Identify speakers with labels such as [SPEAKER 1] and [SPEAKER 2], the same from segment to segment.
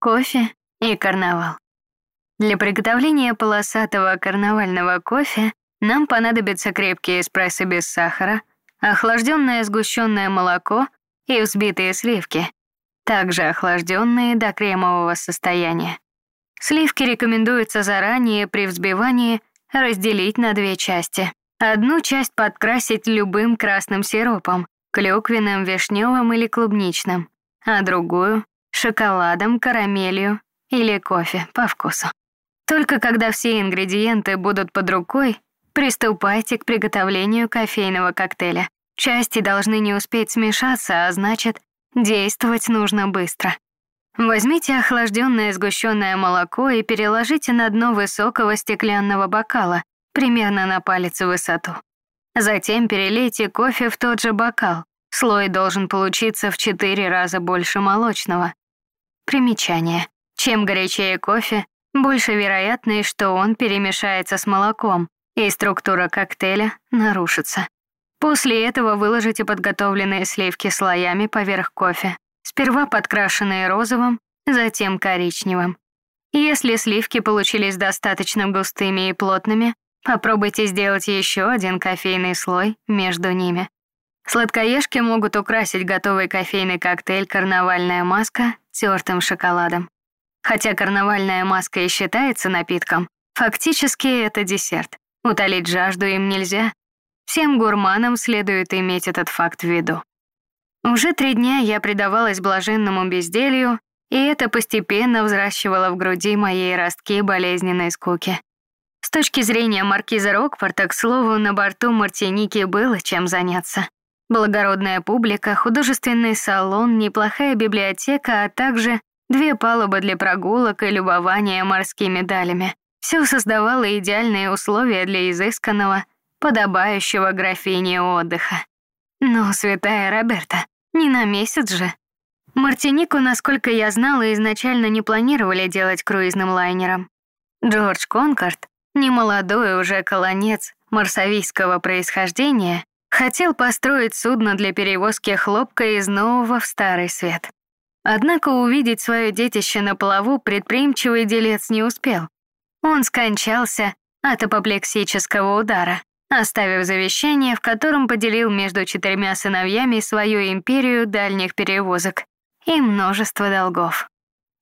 [SPEAKER 1] кофе и карнавал. Для приготовления полосатого карнавального кофе нам понадобится крепкий эспрессо без сахара, охлажденное сгущенное молоко и взбитые сливки, также охлажденные до кремового состояния. Сливки рекомендуется заранее при взбивании разделить на две части. Одну часть подкрасить любым красным сиропом, клюквенным, вишневым или клубничным, а другую — шоколадом, карамелью или кофе по вкусу. Только когда все ингредиенты будут под рукой, приступайте к приготовлению кофейного коктейля. Части должны не успеть смешаться, а значит, действовать нужно быстро. Возьмите охлажденное сгущенное молоко и переложите на дно высокого стеклянного бокала, примерно на палец в высоту. Затем перелейте кофе в тот же бокал. Слой должен получиться в 4 раза больше молочного. Примечание. Чем горячее кофе, больше вероятность, что он перемешается с молоком, и структура коктейля нарушится. После этого выложите подготовленные сливки слоями поверх кофе, сперва подкрашенные розовым, затем коричневым. Если сливки получились достаточно густыми и плотными, Попробуйте сделать еще один кофейный слой между ними. Сладкоежки могут украсить готовый кофейный коктейль «Карнавальная маска» тертым шоколадом. Хотя карнавальная маска и считается напитком, фактически это десерт. Утолить жажду им нельзя. Всем гурманам следует иметь этот факт в виду. Уже три дня я предавалась блаженному безделью, и это постепенно взращивало в груди моей ростки болезненной скуки. С точки зрения маркиза Рокфорта, к слову, на борту Мартиники было чем заняться. Благородная публика, художественный салон, неплохая библиотека, а также две палубы для прогулок и любования морскими далями. Все создавало идеальные условия для изысканного, подобающего графине отдыха. Но, святая Роберта, не на месяц же. Мартинику, насколько я знала, изначально не планировали делать круизным лайнером. Джордж Конкорд немолодой уже колонец марсавийского происхождения, хотел построить судно для перевозки хлопка из нового в старый свет. Однако увидеть свое детище на плаву предприимчивый делец не успел. Он скончался от апоплексического удара, оставив завещание, в котором поделил между четырьмя сыновьями свою империю дальних перевозок и множество долгов.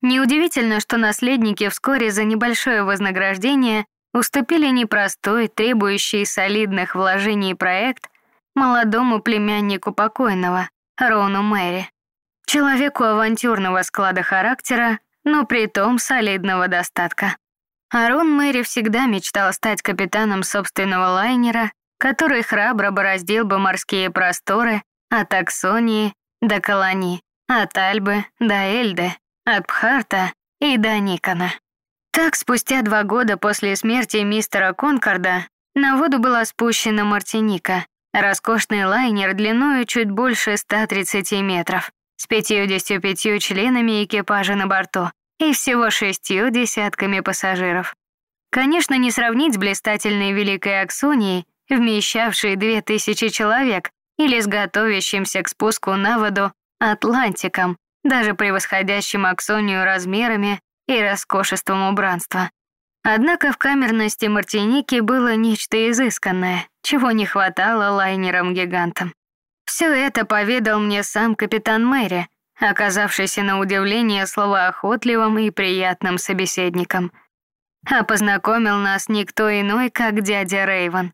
[SPEAKER 1] Неудивительно, что наследники вскоре за небольшое вознаграждение уступили непростой, требующий солидных вложений проект молодому племяннику покойного, Рону Мэри. Человеку авантюрного склада характера, но при том солидного достатка. А Рон Мэри всегда мечтал стать капитаном собственного лайнера, который храбро бороздил бы морские просторы от Аксонии до Колони, от Альбы до Эльды, от Пхарта и до Никона. Так, спустя два года после смерти мистера Конкорда на воду была спущена Мартиника, роскошный лайнер длиною чуть больше 130 метров, с 55 членами экипажа на борту и всего шестью десятками пассажиров. Конечно, не сравнить с блистательной Великой Аксонией, вмещавшей 2000 человек, или с готовящимся к спуску на воду Атлантиком, даже превосходящим Аксонию размерами и роскошеством убранства. Однако в камерности Мартиники было нечто изысканное, чего не хватало лайнерам-гигантам. Все это поведал мне сам капитан Мэри, оказавшийся на удивление словоохотливым и приятным собеседником. А познакомил нас никто иной, как дядя Рейвен.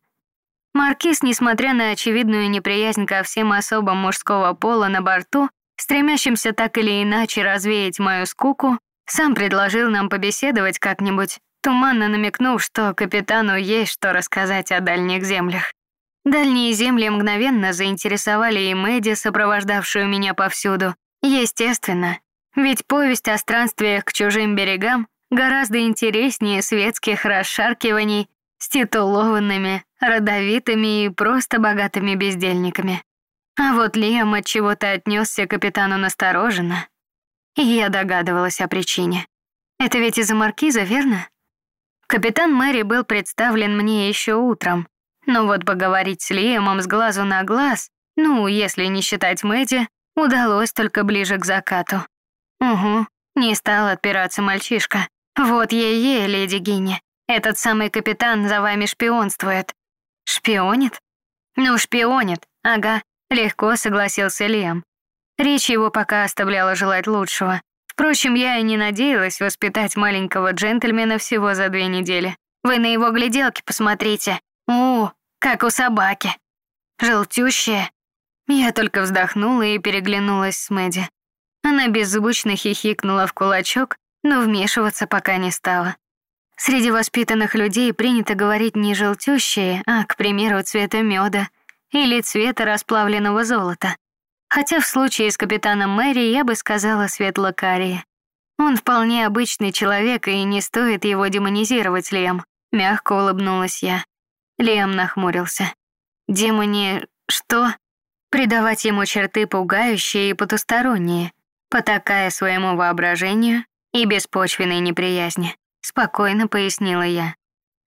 [SPEAKER 1] Маркиз, несмотря на очевидную неприязнь ко всем особам мужского пола на борту, стремящимся так или иначе развеять мою скуку, сам предложил нам побеседовать как-нибудь, туманно намекнув, что капитану есть что рассказать о дальних землях. Дальние земли мгновенно заинтересовали и Мэдди, сопровождавшую меня повсюду. Естественно, ведь повесть о странствиях к чужим берегам гораздо интереснее светских расшаркиваний с титулованными, родовитыми и просто богатыми бездельниками. А вот Лиам от чего-то отнесся к капитану настороженно, и я догадывалась о причине. Это ведь из-за маркиза, верно? Капитан Мэри был представлен мне еще утром, но вот поговорить с Лиэмом с глазу на глаз, ну, если не считать Мэдди, удалось только ближе к закату. Угу, Не стал отпираться мальчишка. Вот ей-ей, леди Гинни. Этот самый капитан за вами шпионствует. Шпионит? Ну, шпионит, ага, легко согласился Лем. Речь его пока оставляла желать лучшего. Впрочем, я и не надеялась воспитать маленького джентльмена всего за две недели. Вы на его гляделки посмотрите. У, как у собаки. Желтющая. Я только вздохнула и переглянулась с Мэдди. Она беззвучно хихикнула в кулачок, но вмешиваться пока не стала. Среди воспитанных людей принято говорить не желтющие, а, к примеру, цвета меда или цвета расплавленного золота. Хотя в случае с капитаном Мэри я бы сказала светло-карие. Он вполне обычный человек, и не стоит его демонизировать, Лем. Мягко улыбнулась я. Лем нахмурился. Демони... что? Придавать ему черты пугающие и потусторонние, потакая своему воображению и беспочвенной неприязни. Спокойно пояснила я.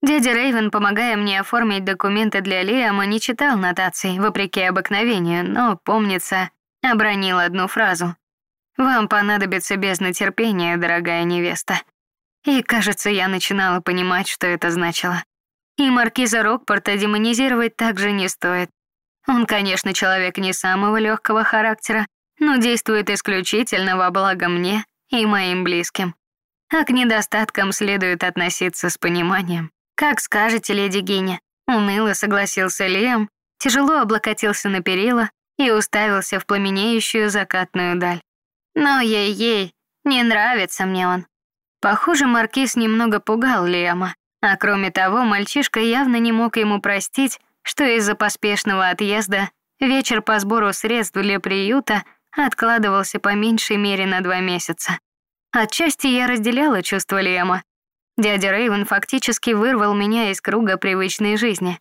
[SPEAKER 1] Дядя Рейвен, помогая мне оформить документы для Лиама, не читал нотаций, вопреки обыкновению, но, помнится, обронил одну фразу. «Вам понадобится бездна терпения, дорогая невеста». И, кажется, я начинала понимать, что это значило. И маркиза Рокпорта демонизировать также не стоит. Он, конечно, человек не самого легкого характера, но действует исключительно во благо мне и моим близким. А к недостаткам следует относиться с пониманием. «Как скажете, леди Гиня», — уныло согласился Лиам, тяжело облокотился на перила и уставился в пламенеющую закатную даль. «Но ей-ей, не нравится мне он». Похоже, Маркиз немного пугал Лиама, а кроме того, мальчишка явно не мог ему простить, что из-за поспешного отъезда вечер по сбору средств для приюта откладывался по меньшей мере на два месяца. Отчасти я разделяла чувство Лиама, Дядя Рейвен фактически вырвал меня из круга привычной жизни.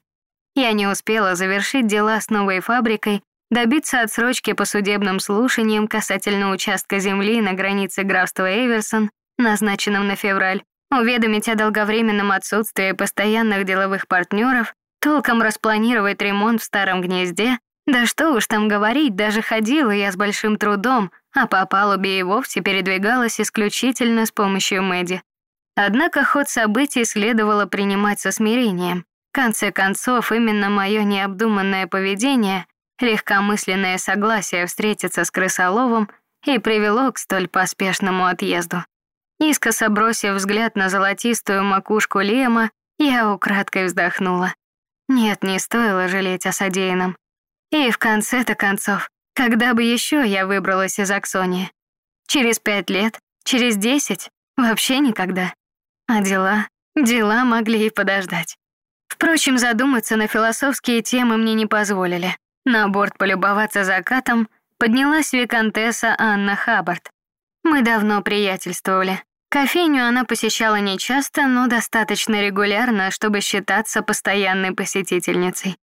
[SPEAKER 1] Я не успела завершить дела с новой фабрикой, добиться отсрочки по судебным слушаниям касательно участка земли на границе графства Эверсон, назначенном на февраль, уведомить о долговременном отсутствии постоянных деловых партнеров, толком распланировать ремонт в старом гнезде, да что уж там говорить, даже ходила я с большим трудом, а по палубе и вовсе передвигалась исключительно с помощью Мэдди. Однако ход событий следовало принимать со смирением. В конце концов, именно мое необдуманное поведение, легкомысленное согласие встретиться с крысоловом и привело к столь поспешному отъезду. Искоса бросив взгляд на золотистую макушку Лема, я украдкой вздохнула. Нет, не стоило жалеть о содеянном. И в конце-то концов, когда бы еще я выбралась из Аксонии? Через пять лет? Через десять? Вообще никогда. А дела? Дела могли и подождать. Впрочем, задуматься на философские темы мне не позволили. На борт полюбоваться закатом поднялась виконтесса Анна Хаббард. Мы давно приятельствовали. Кофейню она посещала нечасто, но достаточно регулярно, чтобы считаться постоянной посетительницей.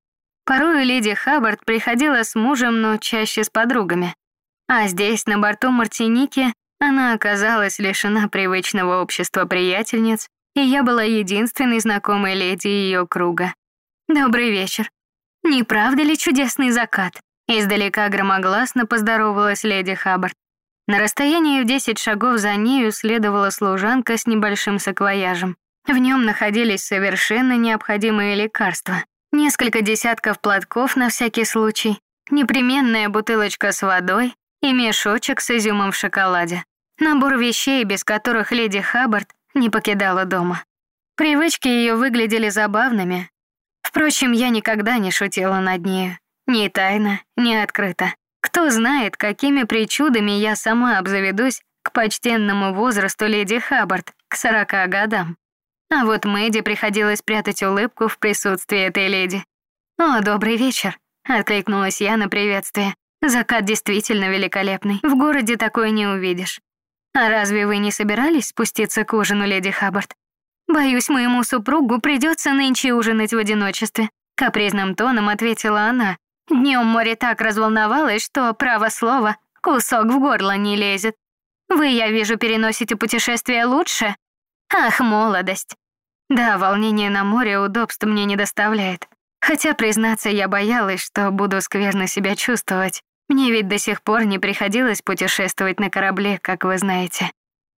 [SPEAKER 1] Порой леди Хаббард приходила с мужем, но чаще с подругами. А здесь, на борту Мартиники, она оказалась лишена привычного общества приятельниц, и я была единственной знакомой леди ее круга. «Добрый вечер. Не правда ли чудесный закат?» Издалека громогласно поздоровалась леди Хаббард. На расстоянии в десять шагов за нею следовала служанка с небольшим саквояжем. В нем находились совершенно необходимые лекарства. Несколько десятков платков на всякий случай, непременная бутылочка с водой и мешочек с изюмом в шоколаде. Набор вещей, без которых леди Хаббард не покидала дома. Привычки ее выглядели забавными. Впрочем, я никогда не шутила над нею. Ни тайно, ни открыто. Кто знает, какими причудами я сама обзаведусь к почтенному возрасту леди Хаббард, к сорока годам. А вот Мэдди приходилось прятать улыбку в присутствии этой леди. «О, добрый вечер», — откликнулась я на приветствие. «Закат действительно великолепный. В городе такое не увидишь. «А разве вы не собирались спуститься к ужину, леди Хаббард? Боюсь, моему супругу придется нынче ужинать в одиночестве», — капризным тоном ответила она. Днем море так разволновалось, что, право слово, кусок в горло не лезет. Вы, я вижу, переносите путешествия лучше? Ах, молодость. Да, волнение на море удобств мне не доставляет. Хотя, признаться, я боялась, что буду скверно себя чувствовать. Мне ведь до сих пор не приходилось путешествовать на корабле, как вы знаете.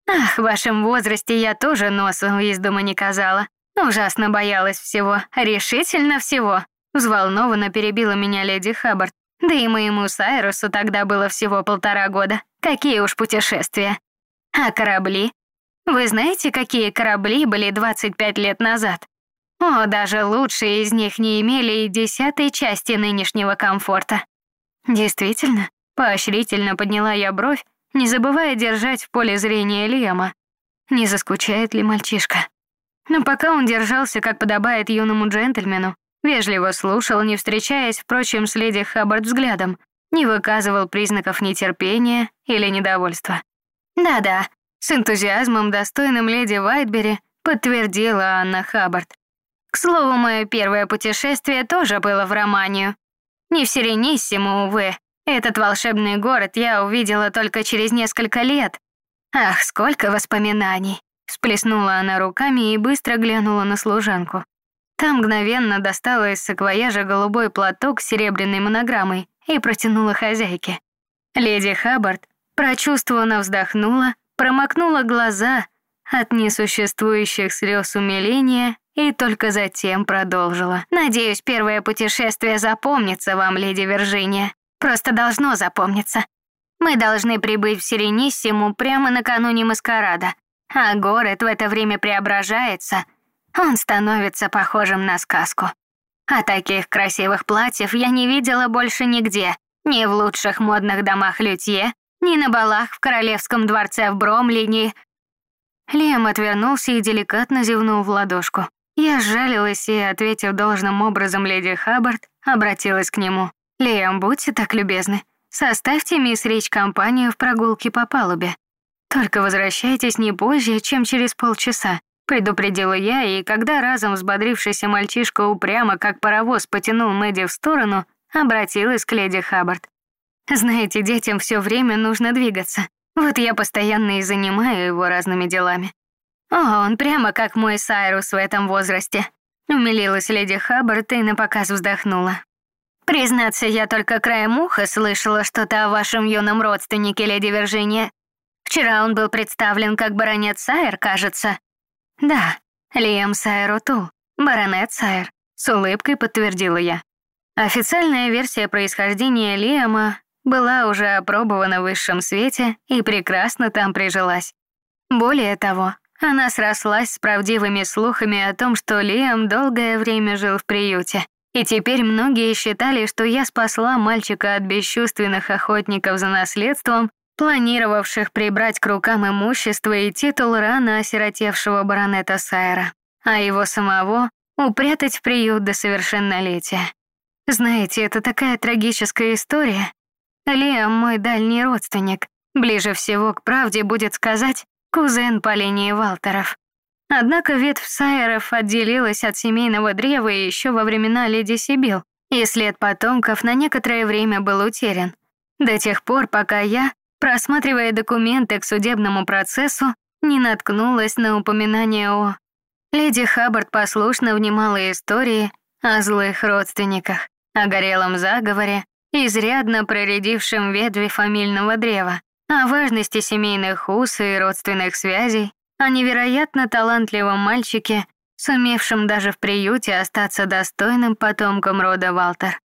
[SPEAKER 1] Ах, в вашем возрасте я тоже носу из дома не казала. Ужасно боялась всего, решительно всего. Взволнованно перебила меня леди Хаббард. Да и моему Сайрусу тогда было всего полтора года. Какие уж путешествия. А корабли? Вы знаете, какие корабли были 25 лет назад? О, даже лучшие из них не имели и десятой части нынешнего комфорта. Действительно, поощрительно подняла я бровь, не забывая держать в поле зрения Лема. Не заскучает ли мальчишка? Но пока он держался, как подобает юному джентльмену, вежливо слушал, не встречаясь, впрочем, с леди Хаббард взглядом, не выказывал признаков нетерпения или недовольства. Да-да, с энтузиазмом, достойным леди Вайтбери, подтвердила Анна Хаббард. К слову, мое первое путешествие тоже было в Романию. Не в Сирениссиму, увы. Этот волшебный город я увидела только через несколько лет. Ах, сколько воспоминаний. Сплеснула она руками и быстро глянула на служанку. Там мгновенно достала из саквояжа голубой платок с серебряной монограммой и протянула хозяйке. Леди Хаббард прочувствованно вздохнула, промокнула глаза от несуществующих слез умиления и только затем продолжила. «Надеюсь, первое путешествие запомнится вам, леди Виржиния. Просто должно запомниться. Мы должны прибыть в Сирениссиму прямо накануне маскарада, а город в это время преображается. Он становится похожим на сказку. А таких красивых платьев я не видела больше нигде. Ни в лучших модных домах Лютье, ни на балах в королевском дворце в Бромли, ни... Отвернулся и деликатно зевнул в ладошку. Я сжалилась и, ответив должным образом леди Хаббард, обратилась к нему. «Лиам, будьте так любезны, составьте мисс Рич компанию в прогулке по палубе. Только возвращайтесь не позже, чем через полчаса. Предупредила я, и когда разом взбодрившийся мальчишка упрямо, как паровоз, потянул Мэдди в сторону, обратилась к леди Хаббард. «Знаете, детям все время нужно двигаться. Вот я постоянно и занимаю его разными делами. О, он прямо как мой Сайрус в этом возрасте». Умилилась леди Хаббард и напоказ вздохнула. «Признаться, я только краем уха слышала что-то о вашем юном родственнике, леди Виржиния. Вчера он был представлен как баронет Сайер, кажется. Да, Лиам Сайер Утул, баронет Сайер, с улыбкой подтвердила я. Официальная версия происхождения Лиама была уже опробована в высшем свете и прекрасно там прижилась. Более того, она срослась с правдивыми слухами о том, что Лиам долгое время жил в приюте. И теперь многие считали, что я спасла мальчика от бесчувственных охотников за наследством планировавших прибрать к рукам имущество и титул рано осиротевшего баронета Сайра, а его самого упрятать в приют до совершеннолетия. Знаете, это такая трагическая история. Лиам мой дальний родственник. Ближе всего к правде будет сказать кузен по линии Валтеров. Однако ветвь Сайеров отделилась от семейного древа еще во времена леди Сибил, и след потомков на некоторое время был утерян. До тех пор, пока я, просматривая документы к судебному процессу, не наткнулась на упоминание о... Леди Хаббард послушно внимала истории о злых родственниках, о горелом заговоре, изрядно проредившем ветви фамильного древа, о важности семейных уз и родственных связей, о невероятно талантливом мальчике, сумевшем даже в приюте остаться достойным потомком рода Валтер.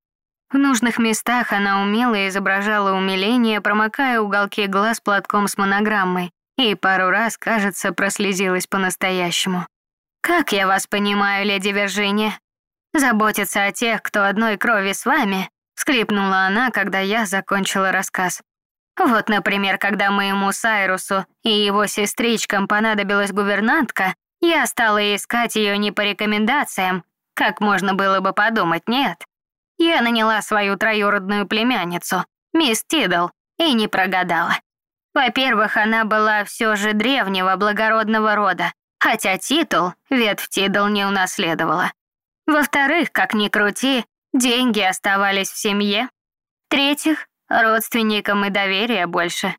[SPEAKER 1] В нужных местах она умело изображала умиление, промокая уголки глаз платком с монограммой, и пару раз, кажется, прослезилась по-настоящему. «Как я вас понимаю, леди Виржиния? Заботиться о тех, кто одной крови с вами?» — скрипнула она, когда я закончила рассказ. «Вот, например, когда моему Сайрусу и его сестричкам понадобилась гувернантка, я стала искать ее не по рекомендациям, как можно было бы подумать, нет я наняла свою троюродную племянницу, мисс Тидл, и не прогадала. Во-первых, она была все же древнего благородного рода, хотя титул ветвь Тидл не унаследовала. Во-вторых, как ни крути, деньги оставались в семье. В-третьих, родственникам и доверия больше.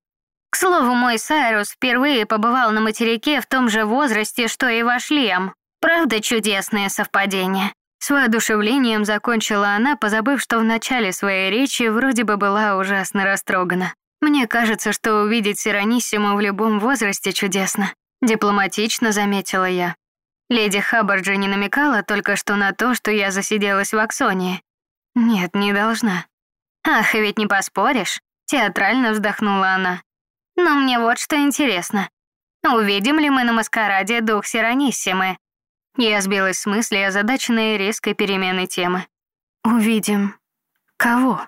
[SPEAKER 1] К слову, мой Сайрус впервые побывал на материке в том же возрасте, что и ваш Лиам. Правда, чудесное совпадение. С воодушевлением закончила она, позабыв, что в начале своей речи вроде бы была ужасно растрогана. Мне кажется, что увидеть Сирониссиму в любом возрасте чудесно. Дипломатично заметила я. Леди Хаббарджи не намекала только что на то, что я засиделась в Аксонии. Нет, не должна. Ах, ведь не поспоришь. Театрально вздохнула она. Но мне вот что интересно. Увидим ли мы на маскараде дух Сирониссимы? Я сбилась с мысли, озадаченной резкой переменой темы. Увидим. Кого?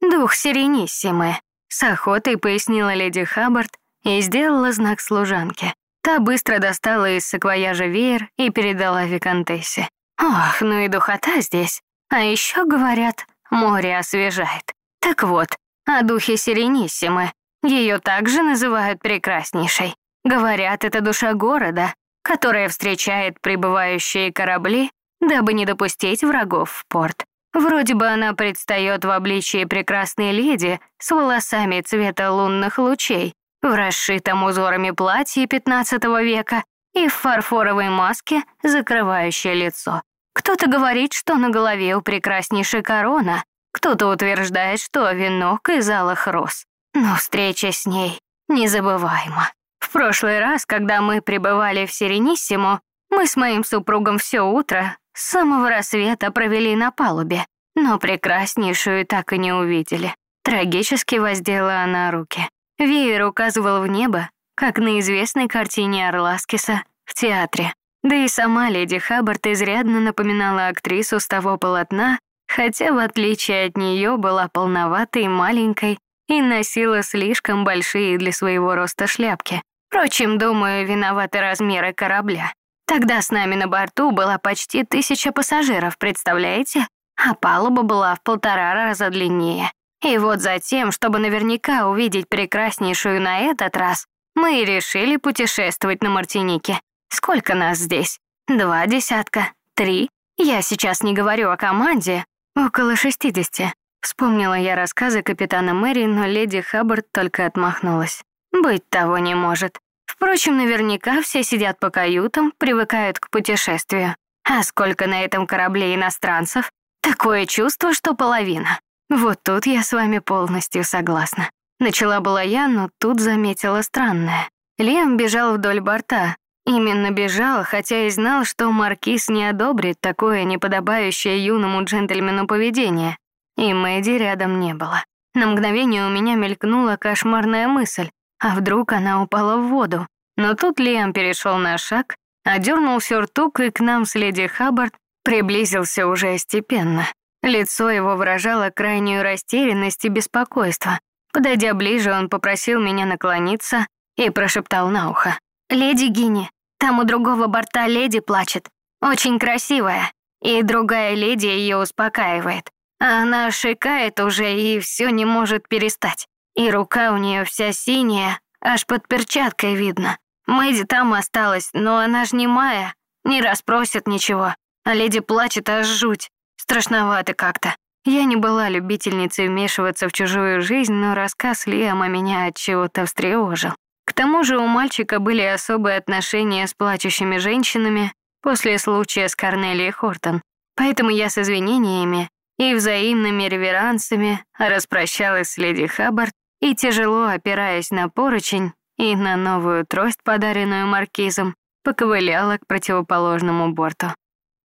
[SPEAKER 1] Дух Сирениссимы. С охотой пояснила леди Хаббард и сделала знак служанке. Та быстро достала из саквояжа веер и передала виконтессе. Ох, ну и духота здесь. А еще говорят, море освежает. Так вот, о духе Сирениссимы. Ее также называют прекраснейшей. Говорят, это душа города, которая встречает прибывающие корабли, дабы не допустить врагов в порт. Вроде бы она предстает в обличии прекрасной леди с волосами цвета лунных лучей, в расшитом узорами платье XV века и в фарфоровой маске, закрывающей лицо. Кто-то говорит, что на голове у прекраснейшей корона, кто-то утверждает, что венок из алых роз. Но встреча с ней незабываема. В прошлый раз, когда мы пребывали в Сирениссимо, мы с моим супругом все утро с самого рассвета провели на палубе, но прекраснейшую так и не увидели. Трагически воздела она руки. Веер указывал в небо, как на известной картине Орласкиса в театре. Да и сама леди Хаббард изрядно напоминала актрису с того полотна, хотя в отличие от нее была полноватой, маленькой и носила слишком большие для своего роста шляпки. Впрочем, думаю, виноваты размеры корабля. Тогда с нами на борту была почти тысяча пассажиров, представляете? А палуба была в полтора раза длиннее. И вот затем, чтобы наверняка увидеть прекраснейшую на этот раз, мы и решили путешествовать на Мартинике. Сколько нас здесь? Два десятка? Три? Я сейчас не говорю о команде. Около шестидесяти. Вспомнила я рассказы капитана Мэри, но леди Хаббард только отмахнулась. Быть того не может. Впрочем, наверняка все сидят по каютам, привыкают к путешествию. А сколько на этом корабле иностранцев? Такое чувство, что половина. Вот тут я с вами полностью согласна. Начала была я, но тут заметила странное. Лем бежал вдоль борта. Именно бежал, хотя и знал, что маркиз не одобрит такое неподобающее юному джентльмену поведение. И Мэдди рядом не было. На мгновение у меня мелькнула кошмарная мысль. А вдруг она упала в воду? Но тут Лиам перешел на шаг, одернул сюртук и к нам с леди Хаббард приблизился уже степенно. Лицо его выражало крайнюю растерянность и беспокойство. Подойдя ближе, он попросил меня наклониться и прошептал на ухо. «Леди Гинни, там у другого борта леди плачет. Очень красивая. И другая леди ее успокаивает. А она шикает уже и все не может перестать. И рука у нее вся синяя, аж под перчаткой видно. Мэдди там осталась, но она ж не Майя, не расспросит ничего. А леди плачет аж жуть. Страшновато как-то. Я не была любительницей вмешиваться в чужую жизнь, но рассказ Лиама меня от чего-то встревожил. К тому же у мальчика были особые отношения с плачущими женщинами после случая с Корнелией Хортон. Поэтому я с извинениями и взаимными реверансами распрощалась с леди Хаббард и, тяжело опираясь на поручень и на новую трость, подаренную маркизом, поковыляла к противоположному борту.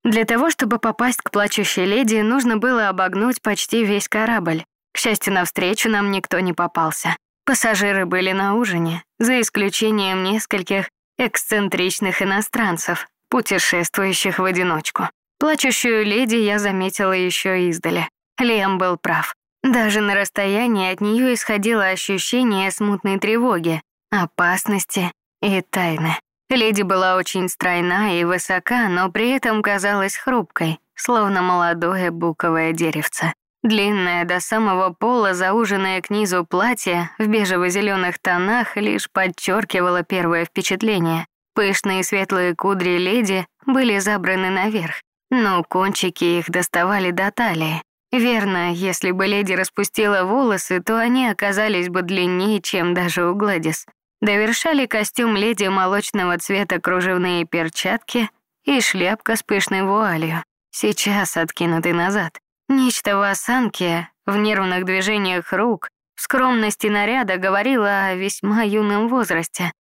[SPEAKER 1] Для того, чтобы попасть к плачущей леди, нужно было обогнуть почти весь корабль. К счастью, навстречу нам никто не попался. Пассажиры были на ужине, за исключением нескольких эксцентричных иностранцев, путешествующих в одиночку. Плачущую леди я заметила еще издали. Лем был прав. Даже на расстоянии от нее исходило ощущение смутной тревоги, опасности и тайны. Леди была очень стройна и высока, но при этом казалась хрупкой, словно молодое буковое деревце. Длинное до самого пола зауженное к низу платье в бежево-зеленых тонах лишь подчеркивало первое впечатление. Пышные светлые кудри леди были забраны наверх, но кончики их доставали до талии. Верно, если бы леди распустила волосы, то они оказались бы длиннее, чем даже у Гладис. Довершали костюм леди молочного цвета кружевные перчатки и шляпка с пышной вуалью, сейчас откинутой назад. Нечто в осанке, в нервных движениях рук, в Скромность и наряда говорила о весьма юном возрасте.